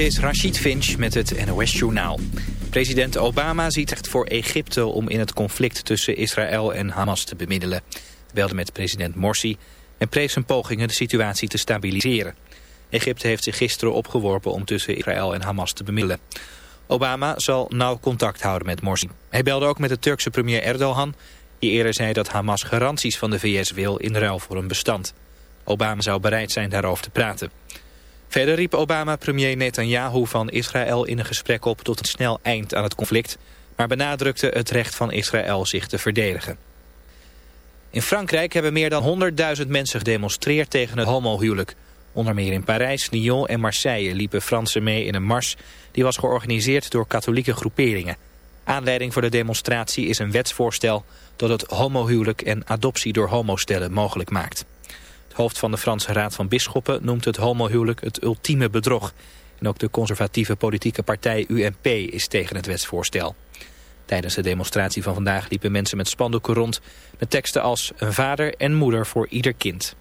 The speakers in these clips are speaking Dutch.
is Rashid Finch met het NOS Journaal. President Obama ziet het voor Egypte om in het conflict tussen Israël en Hamas te bemiddelen. Belde met president Morsi en prees zijn pogingen de situatie te stabiliseren. Egypte heeft zich gisteren opgeworpen om tussen Israël en Hamas te bemiddelen. Obama zal nauw contact houden met Morsi. Hij belde ook met de Turkse premier Erdogan... die eerder zei dat Hamas garanties van de VS wil in ruil voor een bestand. Obama zou bereid zijn daarover te praten. Verder riep Obama premier Netanyahu van Israël in een gesprek op tot een snel eind aan het conflict, maar benadrukte het recht van Israël zich te verdedigen. In Frankrijk hebben meer dan 100.000 mensen gedemonstreerd tegen het homohuwelijk. Onder meer in Parijs, Lyon en Marseille liepen Fransen mee in een mars die was georganiseerd door katholieke groeperingen. Aanleiding voor de demonstratie is een wetsvoorstel dat het homohuwelijk en adoptie door homostellen mogelijk maakt. Hoofd van de Franse Raad van Bisschoppen noemt het homohuwelijk het ultieme bedrog. En ook de conservatieve politieke partij UMP is tegen het wetsvoorstel. Tijdens de demonstratie van vandaag liepen mensen met spandoeken rond... met teksten als een vader en moeder voor ieder kind.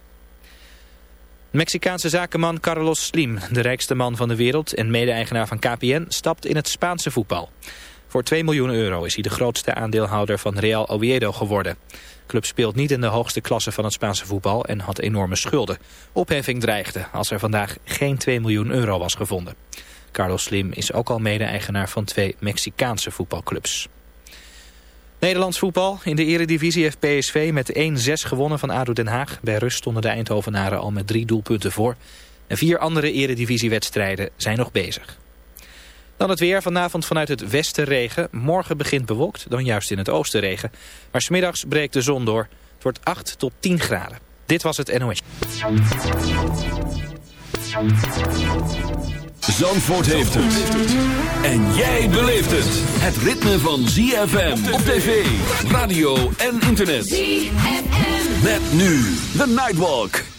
Mexicaanse zakenman Carlos Slim, de rijkste man van de wereld... en mede-eigenaar van KPN, stapt in het Spaanse voetbal. Voor 2 miljoen euro is hij de grootste aandeelhouder van Real Oviedo geworden club speelt niet in de hoogste klasse van het Spaanse voetbal en had enorme schulden. Opheffing dreigde als er vandaag geen 2 miljoen euro was gevonden. Carlos Slim is ook al mede-eigenaar van twee Mexicaanse voetbalclubs. Nederlands voetbal. In de eredivisie heeft PSV met 1-6 gewonnen van ADO Den Haag. Bij rust stonden de Eindhovenaren al met drie doelpunten voor. En vier andere eredivisiewedstrijden zijn nog bezig. Dan het weer. Vanavond vanuit het westen regen. Morgen begint bewolkt, dan juist in het oosten regen. Maar smiddags breekt de zon door. Het wordt 8 tot 10 graden. Dit was het NOS. Zandvoort heeft het. En jij beleeft het. Het ritme van ZFM op tv, radio en internet. ZFM. Met nu de Nightwalk.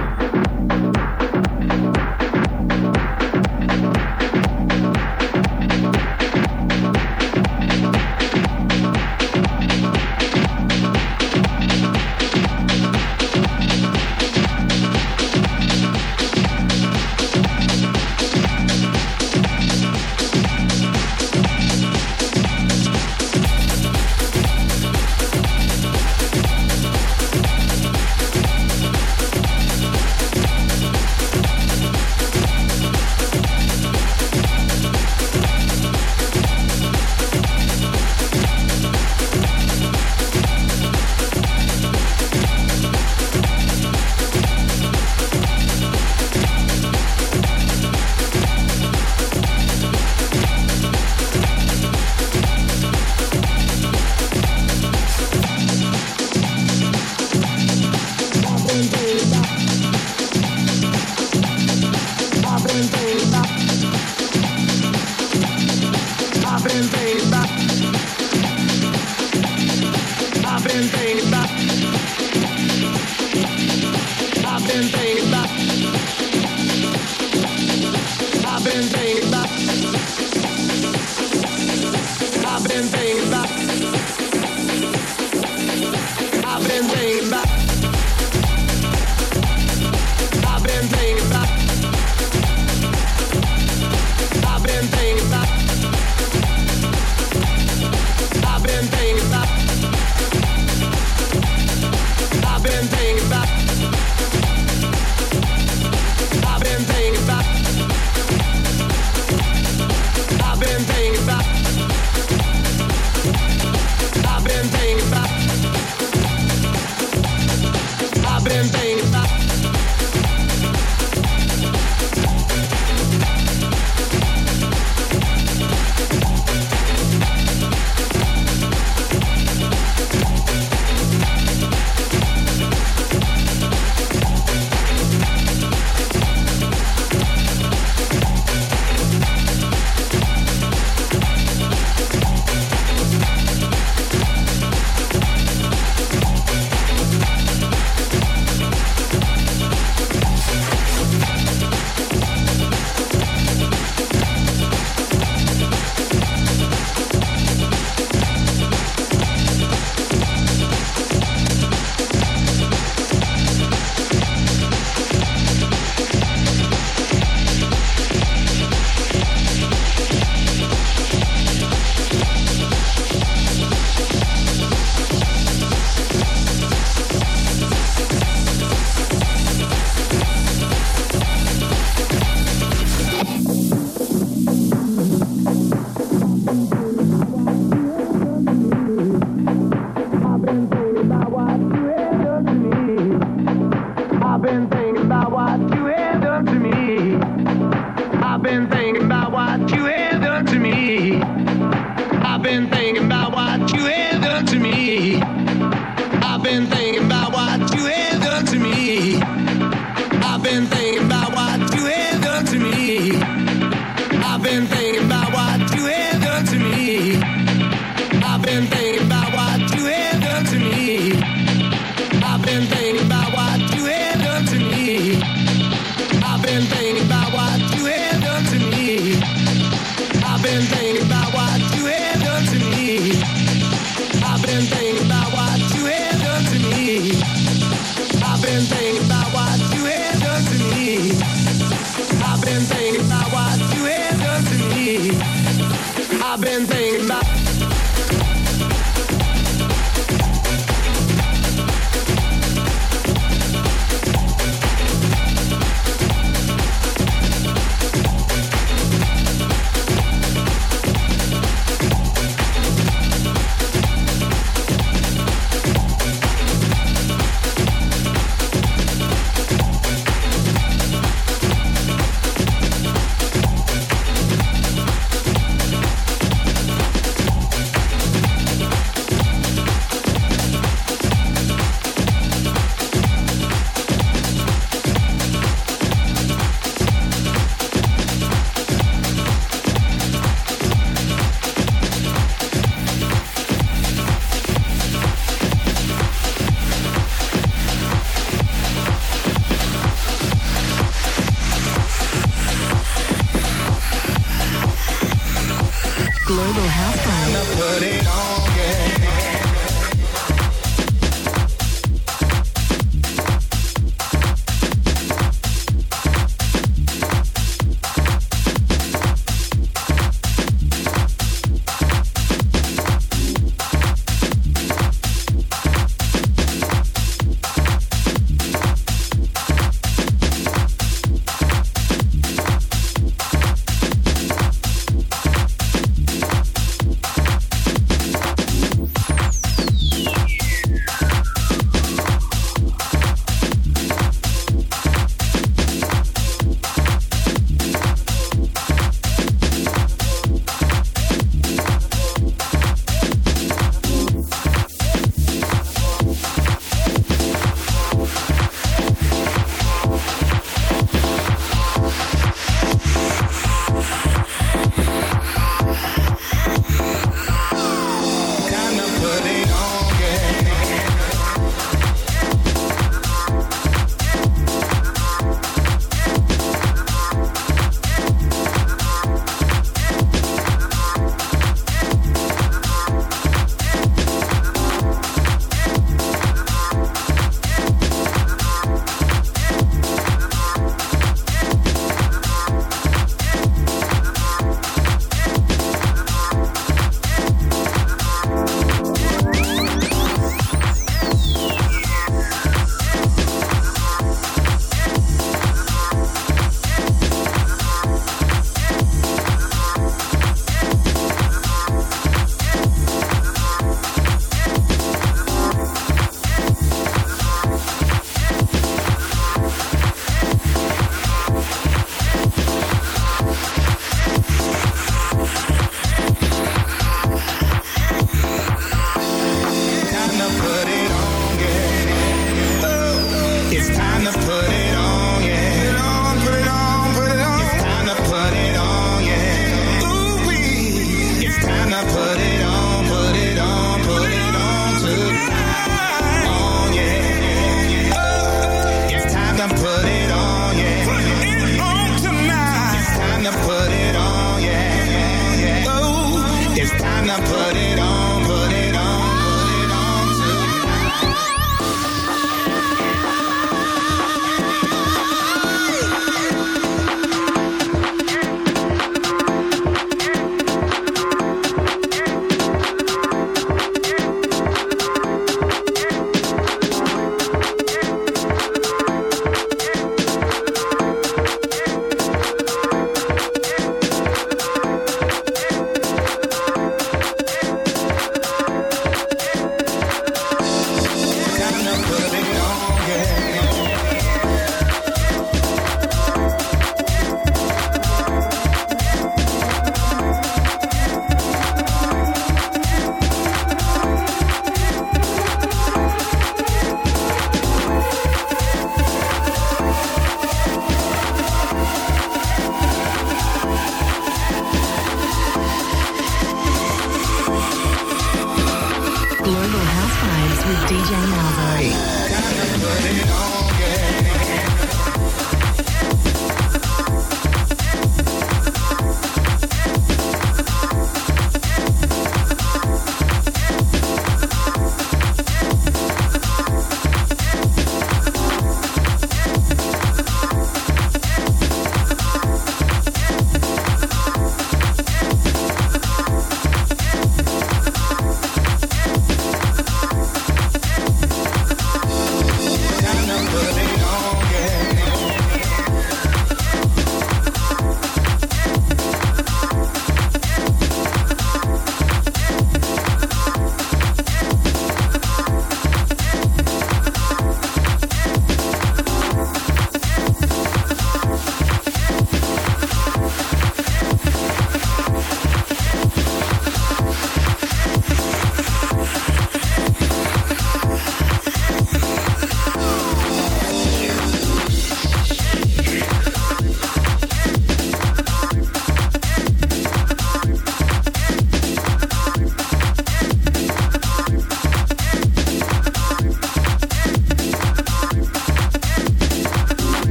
with DJ Malvo.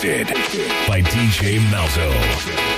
By DJ Malzo.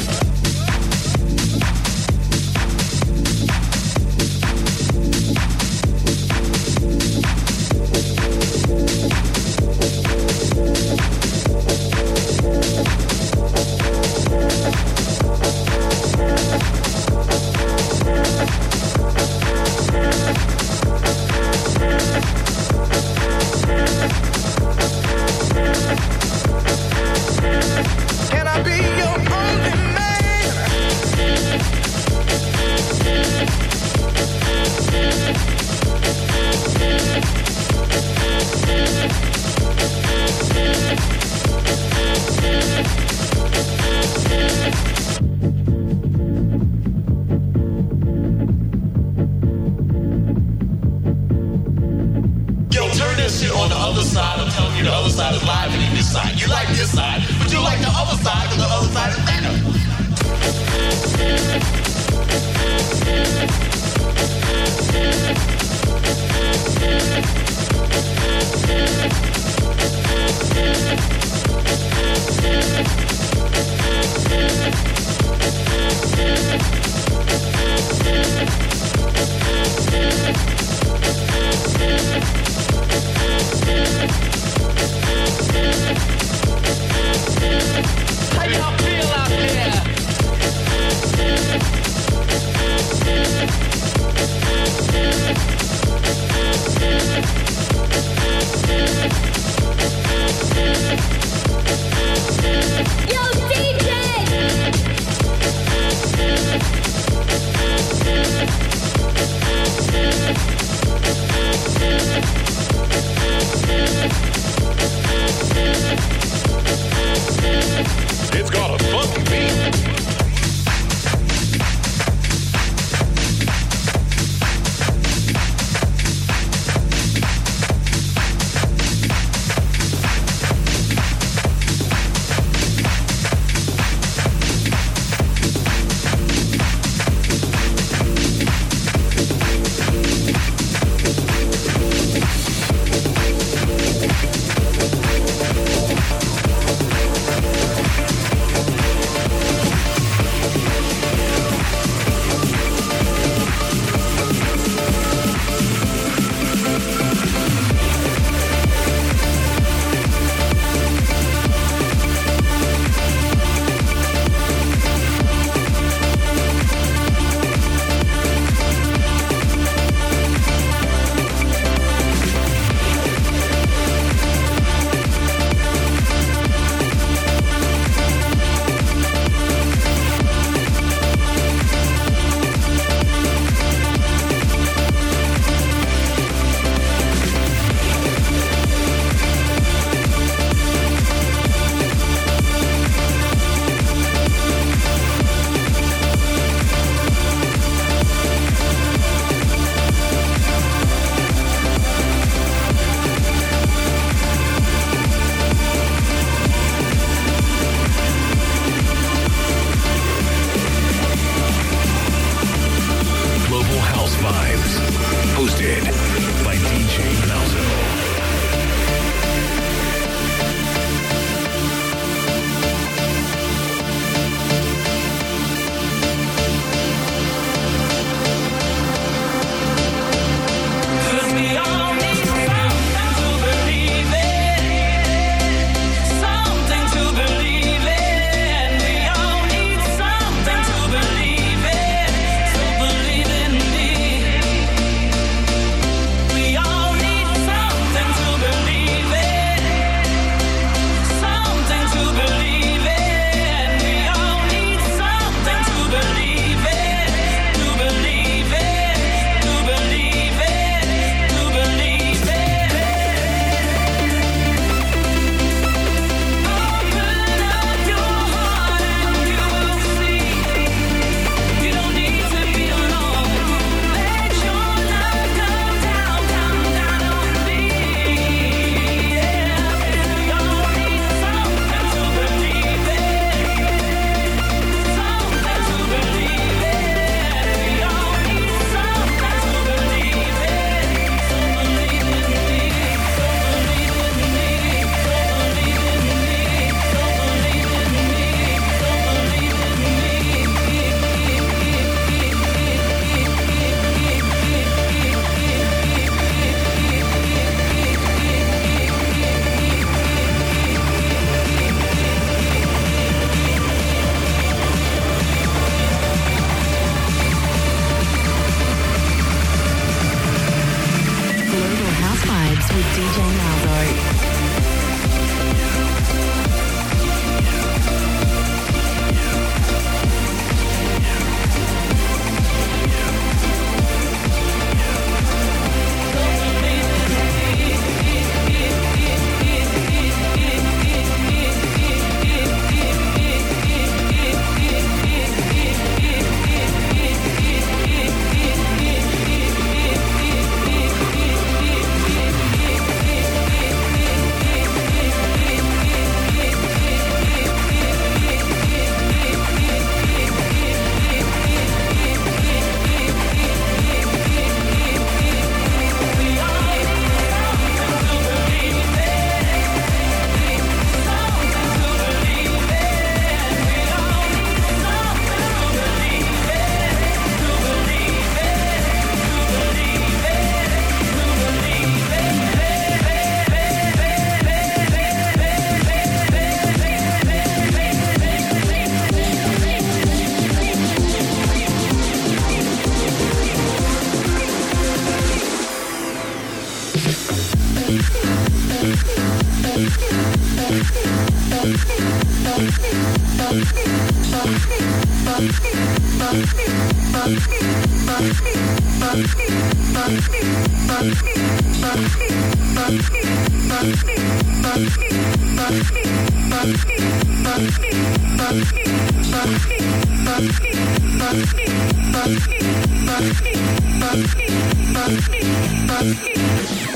Thank you.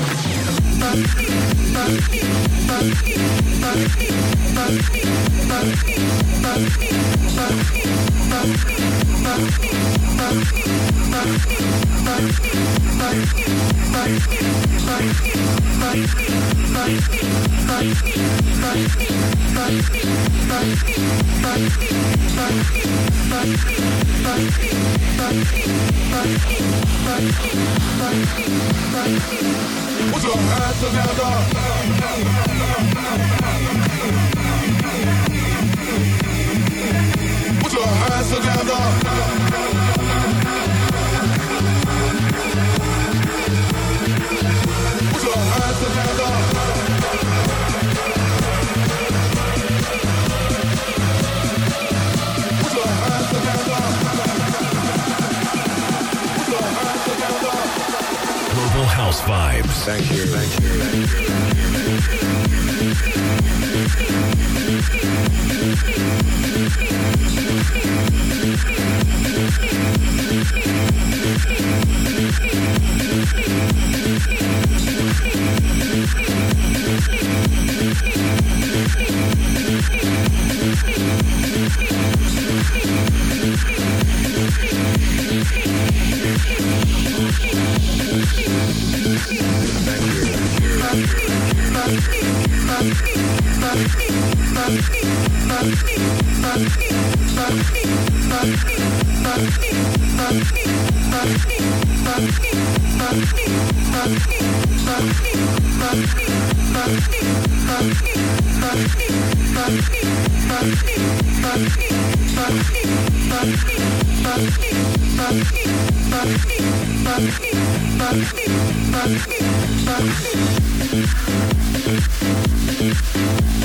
What's up, huh? Put your hands together. vibes. Thank you. Thank you. Thank you. Thank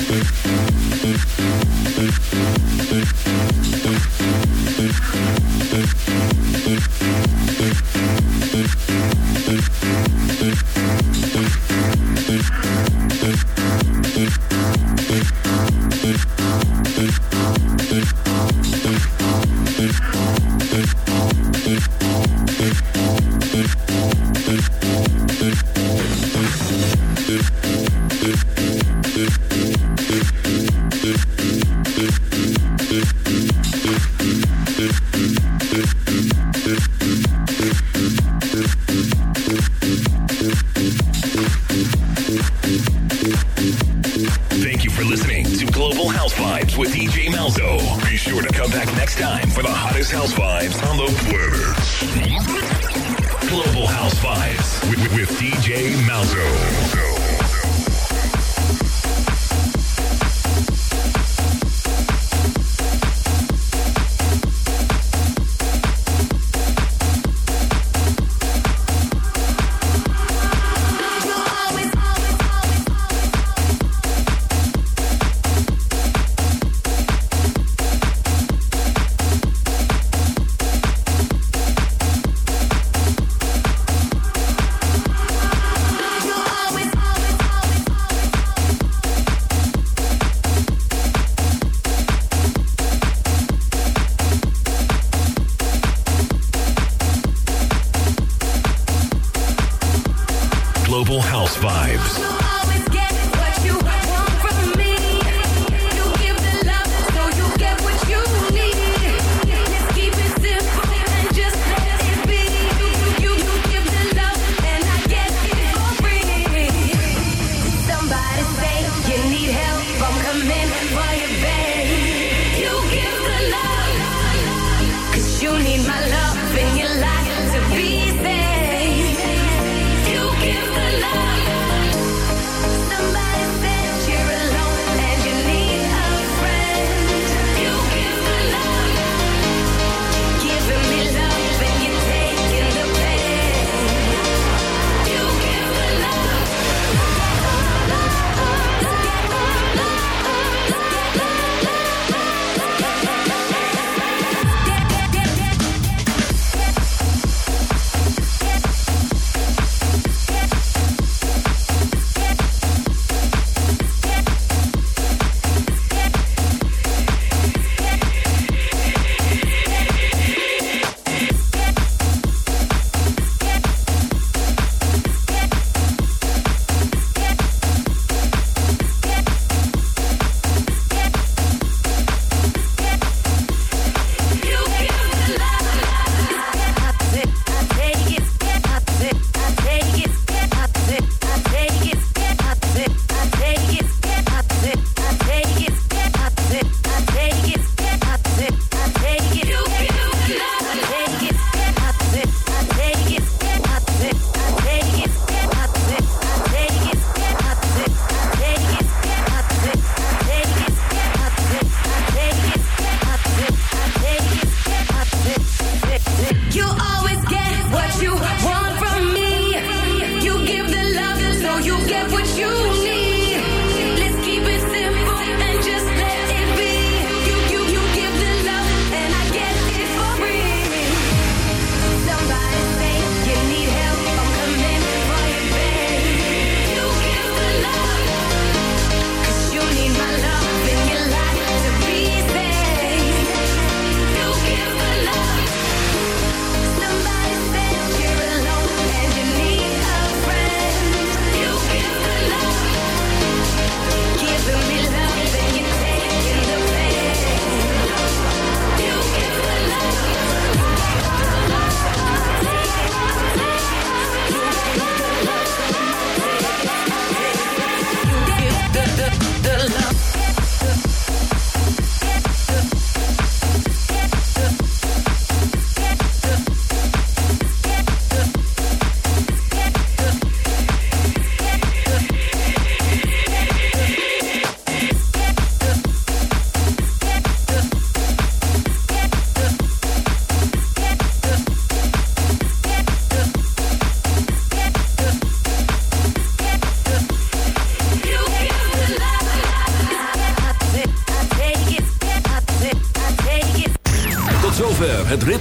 House Vibes.